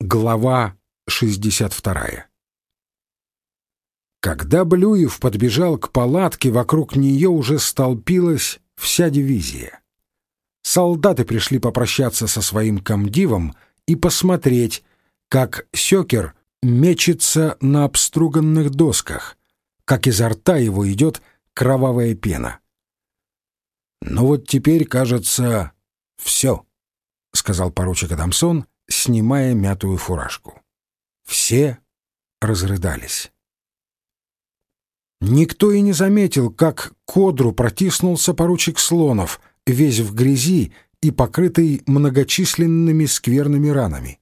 Глава 62 Когда Блюев подбежал к палатке, вокруг нее уже столпилась вся дивизия. Солдаты пришли попрощаться со своим комдивом и посмотреть, как Сёкер мечется на обструганных досках, как изо рта его идет кровавая пена. «Ну вот теперь, кажется, все», — сказал поручик Адамсон, снимая мятую фуражку. Все разрыдались. Никто и не заметил, как к одру протиснулся поручик Слонов, весь в грязи и покрытый многочисленными скверными ранами.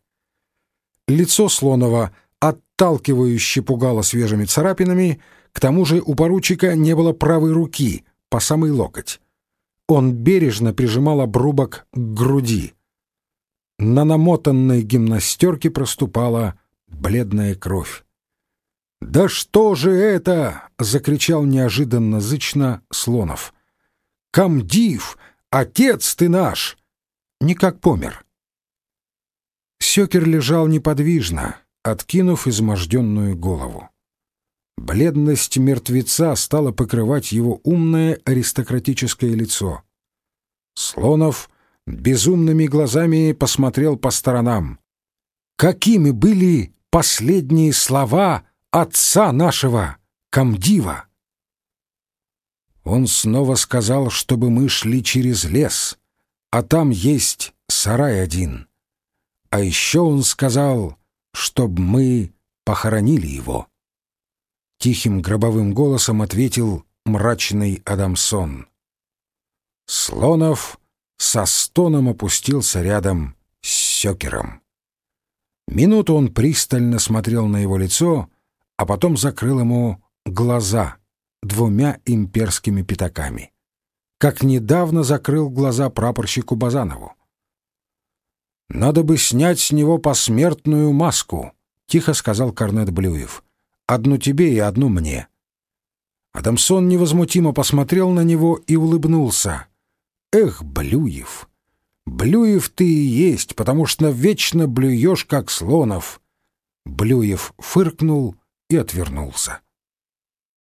Лицо Слонова отталкивающе пугало свежими царапинами, к тому же у поручика не было правой руки, по самый локоть. Он бережно прижимал обрубок к груди. На намотанной гимнастерке проступала бледная кровь. «Да что же это?» — закричал неожиданно зычно Слонов. «Камдив! Отец ты наш!» Никак помер. Сёкер лежал неподвижно, откинув изможденную голову. Бледность мертвеца стала покрывать его умное аристократическое лицо. Слонов безумными глазами посмотрел по сторонам. Какими были последние слова отца нашего, Камдива? Он снова сказал, чтобы мы шли через лес, а там есть сарай один. А еще он сказал, чтобы мы похоронили его. Тихим гробовым голосом ответил мрачный Адамсон. Слонов со стоном опустился рядом с Сёкером. Минуту он пристально смотрел на его лицо, а потом закрыл ему глаза двумя имперскими пятаками. Как недавно закрыл глаза прапорщику Базанову. «Надо бы снять с него посмертную маску», — тихо сказал Корнет Блюев. «Одну тебе и одну мне». Адамсон невозмутимо посмотрел на него и улыбнулся. Эх, Блюев! Блюев ты и есть, потому что вечно блюешь, как слонов. Блюев фыркнул и отвернулся.